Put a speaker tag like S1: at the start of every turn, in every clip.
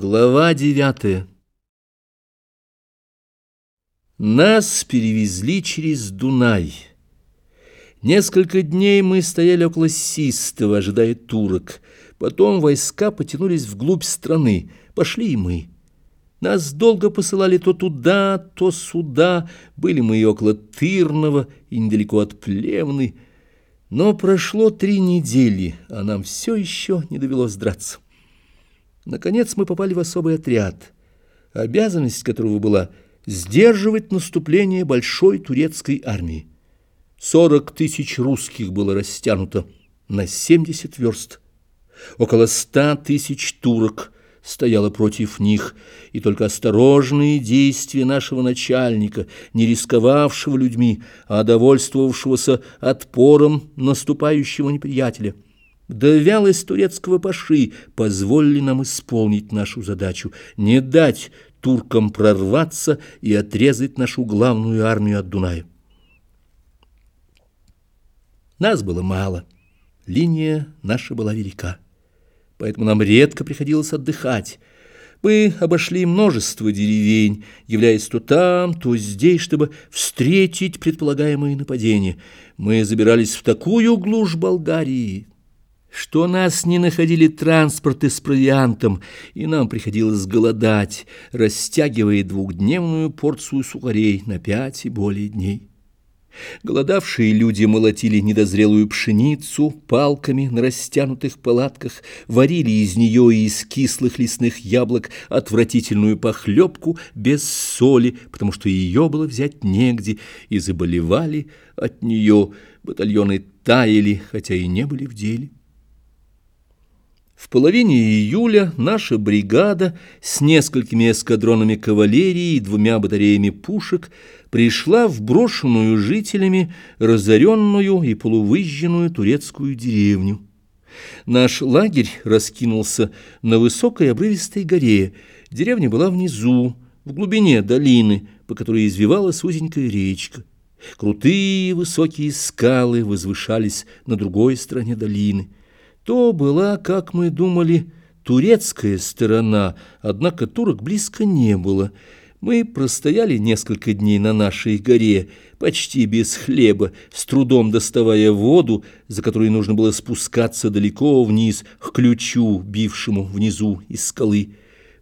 S1: Глава девятая Нас перевезли через Дунай. Несколько дней мы стояли около Систова, ожидая турок. Потом войска потянулись вглубь страны. Пошли и мы. Нас долго посылали то туда, то сюда. Были мы и около Тырного, и недалеко от Плевны. Но прошло три недели, а нам все еще не довелось драться. Наконец мы попали в особый отряд, обязанность которого была сдерживать наступление большой турецкой армии. Сорок тысяч русских было растянуто на семьдесят верст. Около ста тысяч турок стояло против них, и только осторожные действия нашего начальника, не рисковавшего людьми, а довольствовавшегося отпором наступающего неприятеля – да вялость турецкого паши позволили нам исполнить нашу задачу, не дать туркам прорваться и отрезать нашу главную армию от Дуная. Нас было мало, линия наша была велика, поэтому нам редко приходилось отдыхать. Мы обошли множество деревень, являясь то там, то здесь, чтобы встретить предполагаемые нападения. Мы забирались в такую глушь Болгарии, что нас не находили транспорты с провиантом, и нам приходилось голодать, растягивая двухдневную порцию сухарей на пять и более дней. Голодавшие люди молотили недозрелую пшеницу палками на растянутых палатках, варили из нее и из кислых лесных яблок отвратительную похлебку без соли, потому что ее было взять негде, и заболевали от нее. Батальоны таяли, хотя и не были в деле. В половине июля наша бригада с несколькими эскадронами кавалерии и двумя батареями пушек пришла в брошенную жителями разоренную и полувыжженную турецкую деревню. Наш лагерь раскинулся на высокой обрывистой горе. Деревня была внизу, в глубине долины, по которой извивалась узенькая речка. Крутые высокие скалы возвышались на другой стороне долины. То была, как мы думали, турецкая сторона, однако турок близко не было. Мы простояли несколько дней на нашей горе, почти без хлеба, с трудом доставая воду, за которой нужно было спускаться далеко вниз, к ключу, бившему внизу из скалы.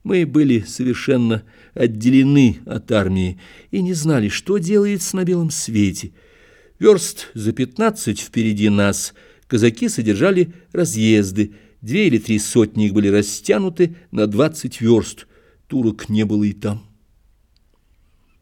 S1: Мы были совершенно отделены от армии и не знали, что делается на белом свете. Верст за пятнадцать впереди нас — казаки содержали разъезды, две или три сотни их были растянуты на двадцать верст, турок не было и там.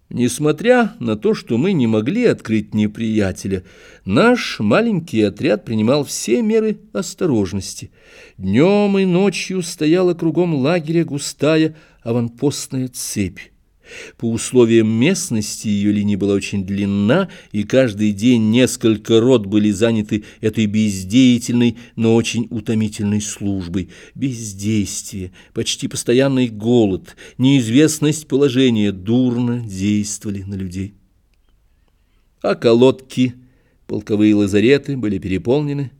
S1: Несмотря на то, что мы не могли открыть неприятеля, наш маленький отряд принимал все меры осторожности. Днем и ночью стояла кругом лагеря густая аванпостная цепь. По условиям местности ее линия была очень длинна, и каждый день несколько рот были заняты этой бездеятельной, но очень утомительной службой. Бездействие, почти постоянный голод, неизвестность положения дурно действовали на людей. А колодки, полковые лазареты были переполнены,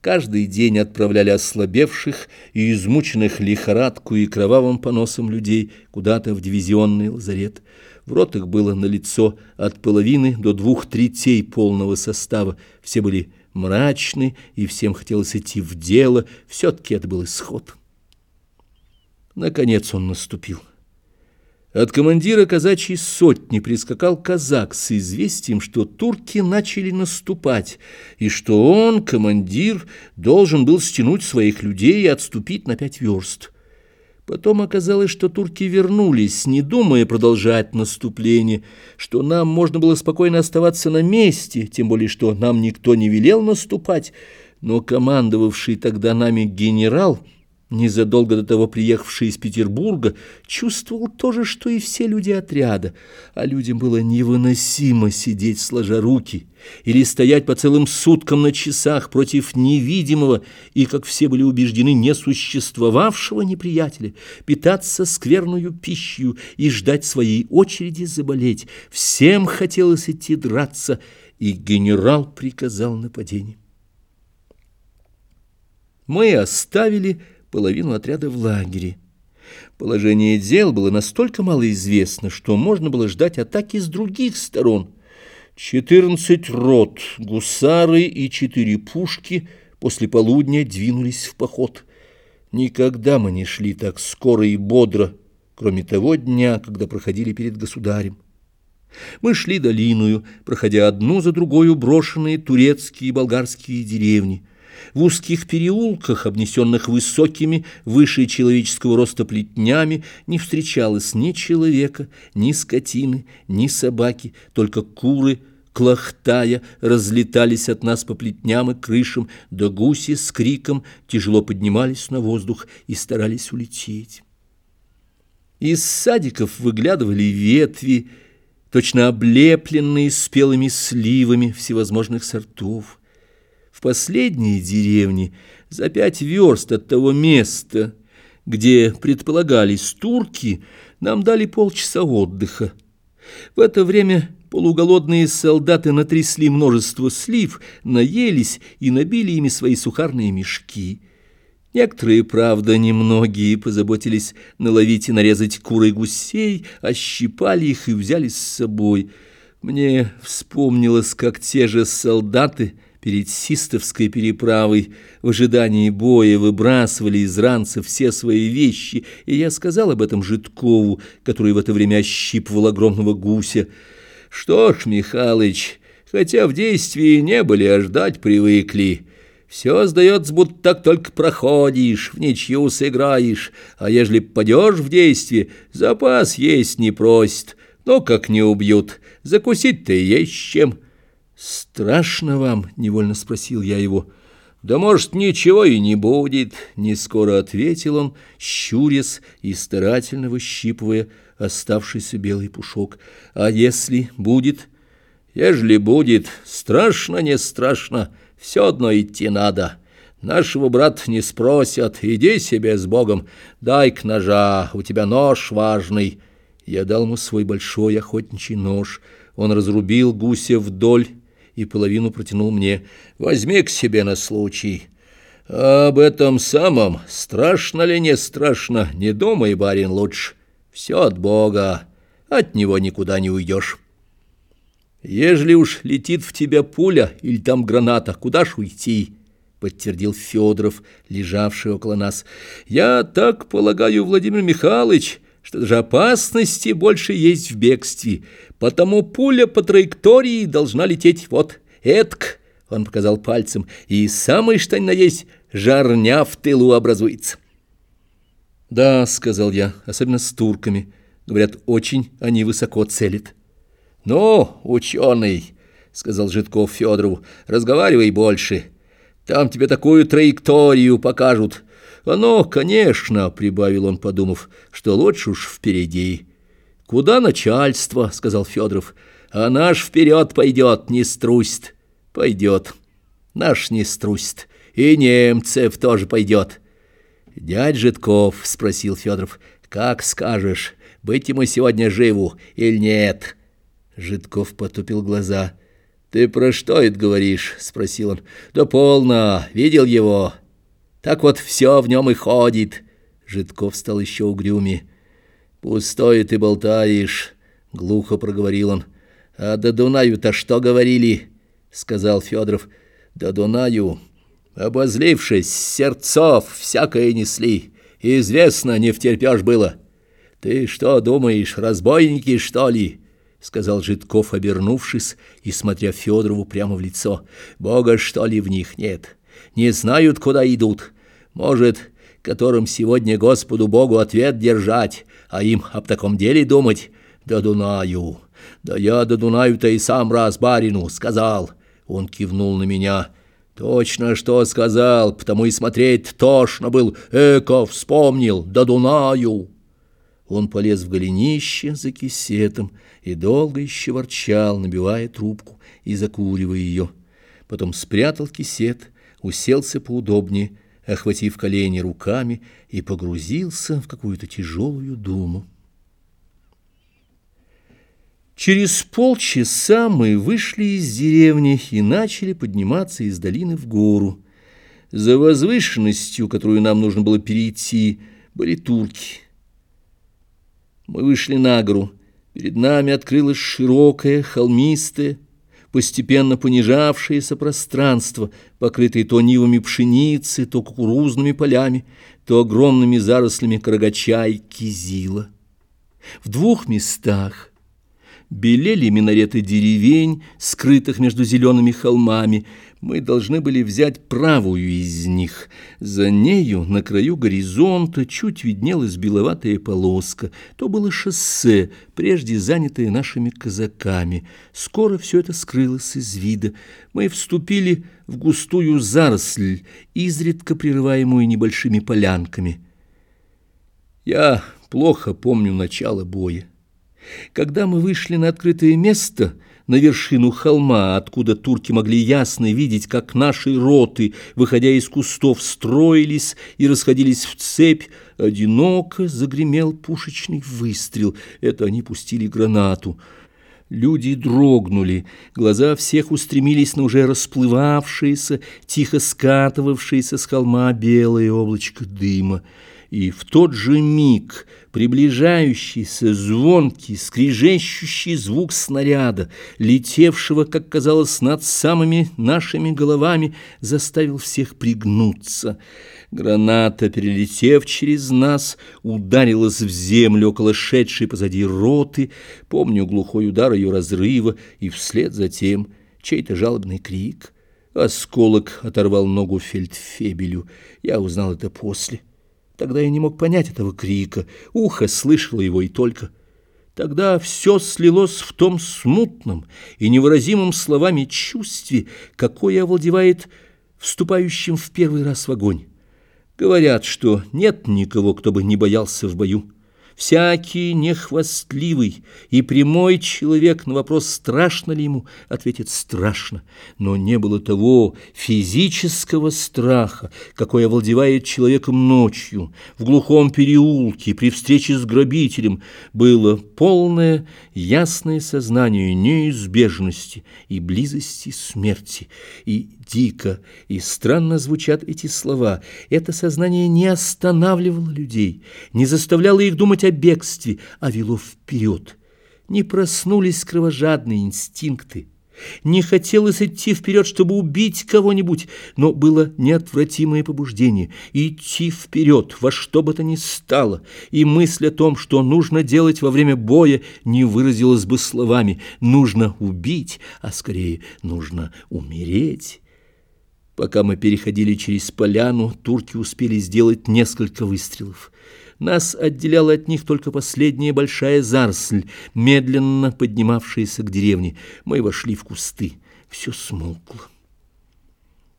S1: Каждый день отправляли ослабевших и измученных лихорадку и кровавым поносом людей куда-то в дивизионный лазарет. В ротах было налицо от половины до двух третей полного состава. Все были мрачны, и всем хотелось идти в дело. Все-таки это был исход. Наконец он наступил. От командира казачьей сотни прискакал казак с известием, что турки начали наступать, и что он, командир, должен был стянуть своих людей и отступить на пять верст. Потом оказалось, что турки вернулись, не думая продолжать наступление, что нам можно было спокойно оставаться на месте, тем более что нам никто не велел наступать, но командовавший тогда нами генерал — незадолго до того приехавший из Петербурга, чувствовал то же, что и все люди отряда, а людям было невыносимо сидеть сложа руки или стоять по целым суткам на часах против невидимого и, как все были убеждены, несуществовавшего неприятеля, питаться скверную пищей и ждать своей очереди заболеть. Всем хотелось идти драться, и генерал приказал нападение. Мы оставили половину отряда в лагере. Положение дел было настолько мало известно, что можно было ждать атаки с других сторон. Четырнадцать рот, гусары и четыре пушки после полудня двинулись в поход. Никогда мы не шли так скоро и бодро, кроме того дня, когда проходили перед государем. Мы шли долиною, проходя одну за другой брошенные турецкие и болгарские деревни. В узких переулках, обнесенных высокими, выше человеческого роста плетнями, не встречалось ни человека, ни скотины, ни собаки, только куры, клохтая, разлетались от нас по плетням и крышам, да гуси с криком тяжело поднимались на воздух и старались улететь. Из садиков выглядывали ветви, точно облепленные спелыми сливами всевозможных сортов. В последней деревне, за пять верст от того места, где предполагались турки, нам дали полчаса отдыха. В это время полуголодные солдаты натрясли множество слив, наелись и набили ими свои сухарные мешки. Некоторые, правда, немногие позаботились наловить и нарезать куры гусей, ощипали их и взяли с собой. Мне вспомнилось, как те же солдаты перед Систовской переправой в ожидании боя выбрасывали из ранца все свои вещи, и я сказал об этом Житкову, который в это время ощипывал огромного гуся. «Что ж, Михалыч, хотя в действии не были, а ждать привыкли». Все сдается, будто так только проходишь, в ничью сыграешь, а ежели падешь в действие, запас есть не просит, но как не убьют, закусить-то есть чем. «Страшно вам?» — невольно спросил я его. «Да, может, ничего и не будет», — не скоро ответил он, щурясь и старательно выщипывая оставшийся белый пушок. «А если будет?» «Ежели будет, страшно, не страшно» все одно идти надо. Нашего брата не спросят, иди себе с Богом, дай к ножа, у тебя нож важный». Я дал ему свой большой охотничий нож. Он разрубил гуся вдоль и половину протянул мне. «Возьми к себе на случай». «Об этом самом, страшно ли не страшно, не думай, барин, лучше. Все от Бога, от него никуда не уйдешь». Ежели уж летит в тебя пуля или там граната, куда ж уйти? подтвердил Федоров, лежавший около нас. Я так полагаю, Владимир Михайлович, что даже опасности больше есть в бегстве, потому пуля по траектории должна лететь вот этк, он показал пальцем, и самый что ни на есть жарня в тылу образуется. Да, сказал я, особенно с турками. Говорят, очень они высоко целят. «Ну, ученый», — сказал Житков Федорову, — «разговаривай больше. Там тебе такую траекторию покажут». «Оно, конечно», — прибавил он, подумав, — «что лучше уж впереди». «Куда начальство?» — сказал Федоров. «А наш вперед пойдет, не струсит». «Пойдет. Наш не струсит. И немцев тоже пойдет». «Дядь Житков», — спросил Федоров, — «как скажешь, быть ему сегодня живу или нет?» Житков потупил глаза. «Ты про что это говоришь?» — спросил он. «Да полно, видел его. Так вот все в нем и ходит». Житков стал еще угрюмее. «Пустое ты болтаешь», — глухо проговорил он. «А до Дунаю-то что говорили?» — сказал Федоров. «До Дунаю, обозлившись, сердцов всякое несли. Известно, не втерпешь было. Ты что думаешь, разбойники, что ли?» — сказал Житков, обернувшись и смотря Федорову прямо в лицо. «Бога, что ли, в них нет? Не знают, куда идут. Может, которым сегодня Господу Богу ответ держать, а им об таком деле думать? Да Дунаю! Да я до Дунаю-то и сам раз барину сказал!» Он кивнул на меня. «Точно что сказал, потому и смотреть тошно был. Эко вспомнил, да Дунаю!» Он полез в голенище за кисетом и долго еще ворчал, набивая трубку и закуривая ее. Потом спрятал кисет, уселся поудобнее, охватив колени руками, и погрузился в какую-то тяжелую думу. Через полчаса мы вышли из деревни и начали подниматься из долины в гору. За возвышенностью, которую нам нужно было перейти, были турки — Мы вышли на гору. Перед нами открылось широкое, холмистое, постепенно понижавшееся пространство, покрытое то нивами пшеницы, то кукурузными полями, то огромными зарослями карагача и кизила. В двух местах белели минареты деревень, скрытых между зелеными холмами. Мы должны были взять правую из них. За нею, на краю горизонта, чуть виднелась беловатая полоска. То было шоссе, прежде занятое нашими казаками. Скоро все это скрылось из вида. Мы вступили в густую заросль, изредка прерываемую небольшими полянками. Я плохо помню начало боя. Когда мы вышли на открытое место, на вершину холма, откуда турки могли ясно видеть, как наши роты, выходя из кустов, строились и расходились в цепь, одиноко загремел пушечный выстрел. Это они пустили гранату. Люди дрогнули, глаза всех устремились на уже расплывавшееся, тихо скатывавшееся с холма белое облачко дыма и в тот же миг приближающийся звонкий, скрежещущий звук снаряда, летевшего, как казалось, над самыми нашими головами, заставил всех пригнуться. Граната, перелетев через нас, ударилась в землю около шедшей позади роты, помню глухой удар ее разрыва, и вслед за тем чей-то жалобный крик. Осколок оторвал ногу фельдфебелю, я узнал это после. Тогда я не мог понять этого крика, ухо слышало его и только. Тогда все слилось в том смутном и невыразимом словами чувстве, какое овладевает вступающим в первый раз в огонь. Говорят, что нет никого, кто бы не боялся в бою. Всякий нехвастливый и прямой человек на вопрос, страшно ли ему, ответит «страшно». Но не было того физического страха, какой овладевает человеком ночью, в глухом переулке, при встрече с грабителем. Было полное, ясное сознание неизбежности и близости смерти. И дико и странно звучат эти слова. Это сознание не останавливало людей, не заставляло их думать о бегстве, а вело вперед. Не проснулись кровожадные инстинкты. Не хотелось идти вперед, чтобы убить кого-нибудь, но было неотвратимое побуждение идти вперед во что бы то ни стало, и мысль о том, что нужно делать во время боя, не выразилась бы словами «нужно убить», а скорее «нужно умереть». Пока мы переходили через поляну, турки успели сделать несколько выстрелов. Нас отделяла от них только последняя большая заросль, медленно поднимавшаяся к деревне. Мы вошли в кусты. Все смолкло.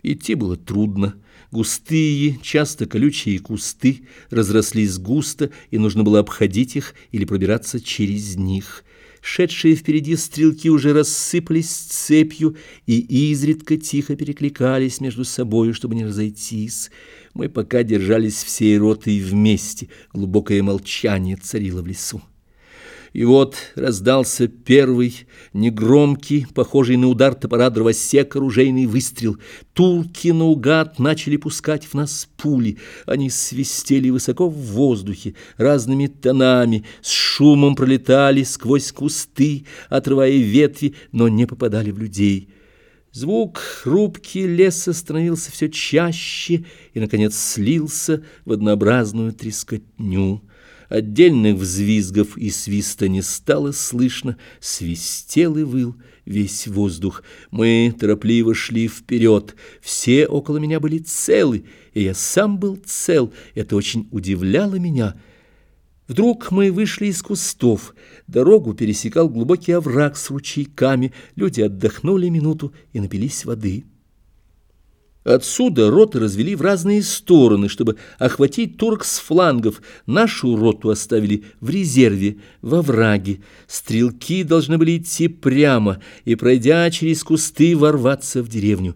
S1: Идти было трудно. Густые, часто колючие кусты разрослись густо, и нужно было обходить их или пробираться через них. Шедшие впереди стрелки уже рассыпались цепью и изредка тихо перекликались между собою, чтобы не разойтись. Мы пока держались всей ротой вместе, глубокое молчание царило в лесу. И вот раздался первый, негромкий, похожий на удар топора дровосека, оружейный выстрел. Турки наугад начали пускать в нас пули. Они свистели высоко в воздухе, разными тонами, с шумом пролетали сквозь кусты, отрывая ветви, но не попадали в людей. Звук хрупкий леса становился все чаще и, наконец, слился в однообразную трескотню. Отдельных взвизгов и свиста не стало слышно, свистел и выл весь воздух. Мы торопливо шли вперед, все около меня были целы, и я сам был цел, это очень удивляло меня. Вдруг мы вышли из кустов, дорогу пересекал глубокий овраг с ручейками, люди отдохнули минуту и напились воды. Отсюда роты развели в разные стороны, чтобы охватить турок с флангов. Нашу роту оставили в резерве, во враге. Стрелки должны были идти прямо и, пройдя через кусты, ворваться в деревню.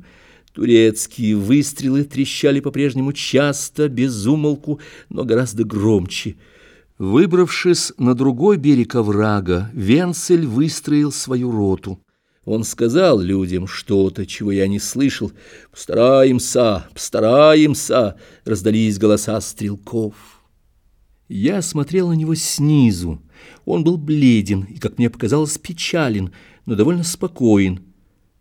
S1: Турецкие выстрелы трещали по-прежнему часто, без умолку, но гораздо громче. Выбравшись на другой берег оврага, Венцель выстроил свою роту. Он сказал людям что-то, чего я не слышал. «Постараемся, постараемся!» — раздались голоса стрелков. Я смотрел на него снизу. Он был бледен и, как мне показалось, печален, но довольно спокоен.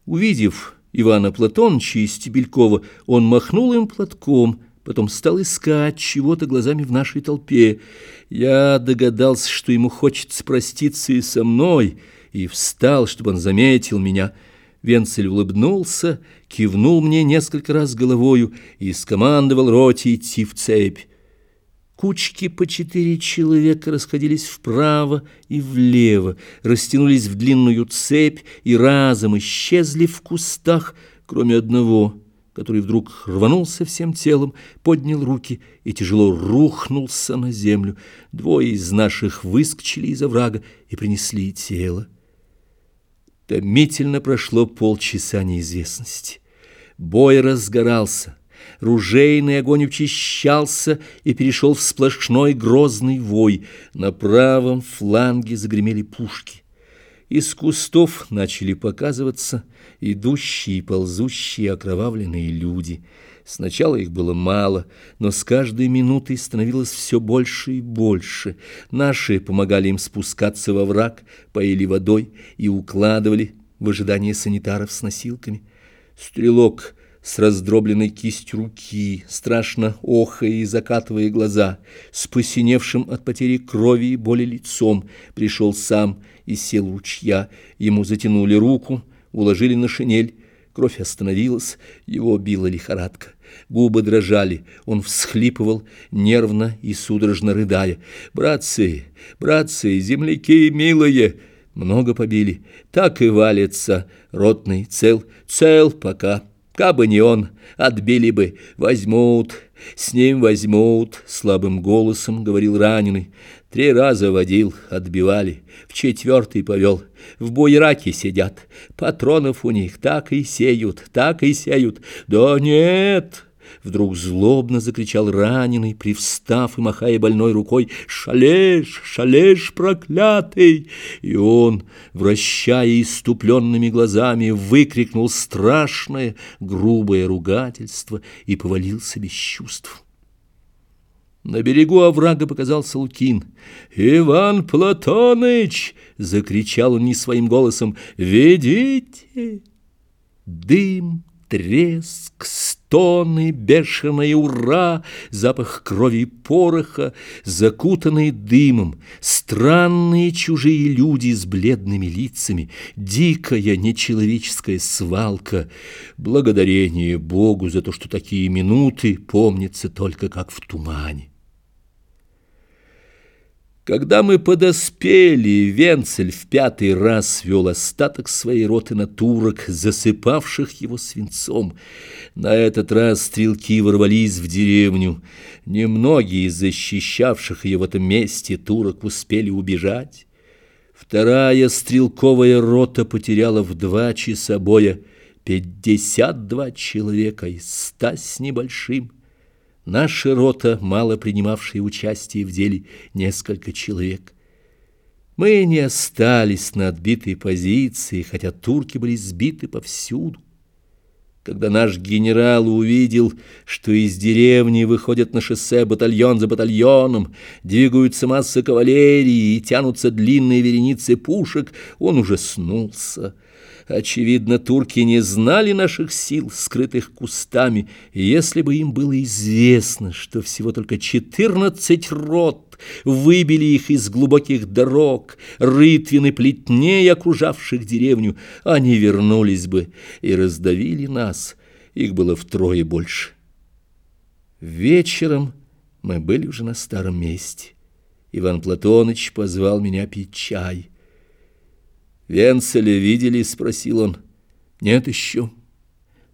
S1: Увидев Ивана Платоновича и Стебелькова, он махнул им платком, потом стал искать чего-то глазами в нашей толпе. Я догадался, что ему хочется проститься и со мной, и встал, чтобы он заметил меня. Венцель улыбнулся, кивнул мне несколько раз головою и скомандовал роте идти в цепь. Кучки по четыре человека расходились вправо и влево, растянулись в длинную цепь и разом исчезли в кустах, кроме одного, который вдруг рванулся всем телом, поднял руки и тяжело рухнулся на землю. Двое из наших выскочили из оврага и принесли тело. Томительно прошло полчаса неизвестности. Бой разгорался — Ружейный огонь учащался и перешел в сплошной грозный вой. На правом фланге загремели пушки. Из кустов начали показываться идущие и ползущие окровавленные люди. Сначала их было мало, но с каждой минутой становилось все больше и больше. Наши помогали им спускаться во враг, поили водой и укладывали в ожидании санитаров с носилками. Стрелок с раздробленной кистью руки, страшно охая и закатывая глаза, с посиневшим от потери крови и боли лицом, пришел сам и сел ручья. Ему затянули руку, уложили на шинель, кровь остановилась, его била лихорадка. Губы дрожали, он всхлипывал, нервно и судорожно рыдая. «Братцы, братцы, земляки милые!» Много побили, так и валится, ротный цел, цел пока. Кабы не он, отбили бы, возьмут, с ним возьмут, слабым голосом говорил раненый. Три раза водил, отбивали, в четвертый повел. В буйраке сидят, патронов у них так и сеют, так и сеют. Да нет, Вдруг злобно закричал раненый, привстав и махая больной рукой «Шалеш! Шалеш, проклятый!» И он, вращая иступленными глазами, выкрикнул страшное, грубое ругательство и повалился без чувств. На берегу оврага показался Лукин. «Иван Платоныч!» — закричал он не своим голосом. «Ведите!» Дым, треск, стоны, бешеное ура, запах крови и пороха, закутанные дымом, странные чужие люди с бледными лицами, дикая нечеловеческая свалка. Благодарение Богу за то, что такие минуты помнятся только как в тумане. Когда мы подоспели, Венцель в пятый раз вел остаток своей роты на турок, засыпавших его свинцом. На этот раз стрелки ворвались в деревню. Немногие из защищавших ее в этом месте турок успели убежать. Вторая стрелковая рота потеряла в два часа боя пятьдесят два человека из ста с небольшим. Наша рота, мало принимавшая участие в деле, несколько человек. Мы не остались на отбитой позиции, хотя турки были сбиты повсюду. Когда наш генерал увидел, что из деревни выходят на шоссе батальон за батальоном, двигаются массы кавалерии и тянутся длинные вереницы пушек, он ужаснулся. Очевидно, турки не знали наших сил, скрытых кустами, и если бы им было известно, что всего только четырнадцать рот выбили их из глубоких дорог, рытвины плетней, окружавших деревню, они вернулись бы и раздавили нас. Их было втрое больше. Вечером мы были уже на старом месте. Иван Платоныч позвал меня пить чай. «Венцеля видели?» — спросил он. «Нет еще.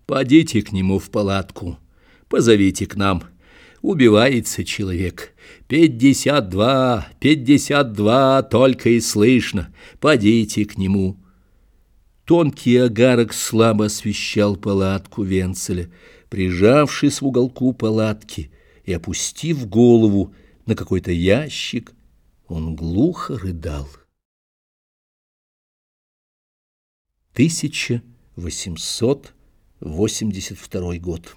S1: Подите к нему в палатку, позовите к нам. Убивается человек. Пятьдесят два, пятьдесят два, только и слышно. Подите к нему». Тонкий огарок слабо освещал палатку Венцеля, прижавшись в уголку палатки и опустив голову на какой-то ящик, он глухо рыдал. 1882 год.